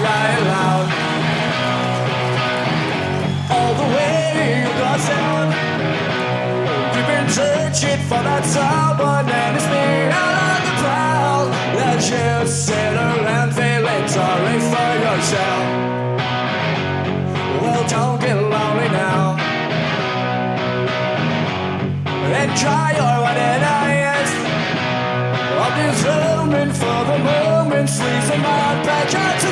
cry aloud. All the way got sound. we've been searching for that someone, and it's been out on the prowl. Let you sit around feeling sorry for yourself. Well, don't get lonely now. Enjoy your one and highest of this moment for the moment, sleeves and my patch.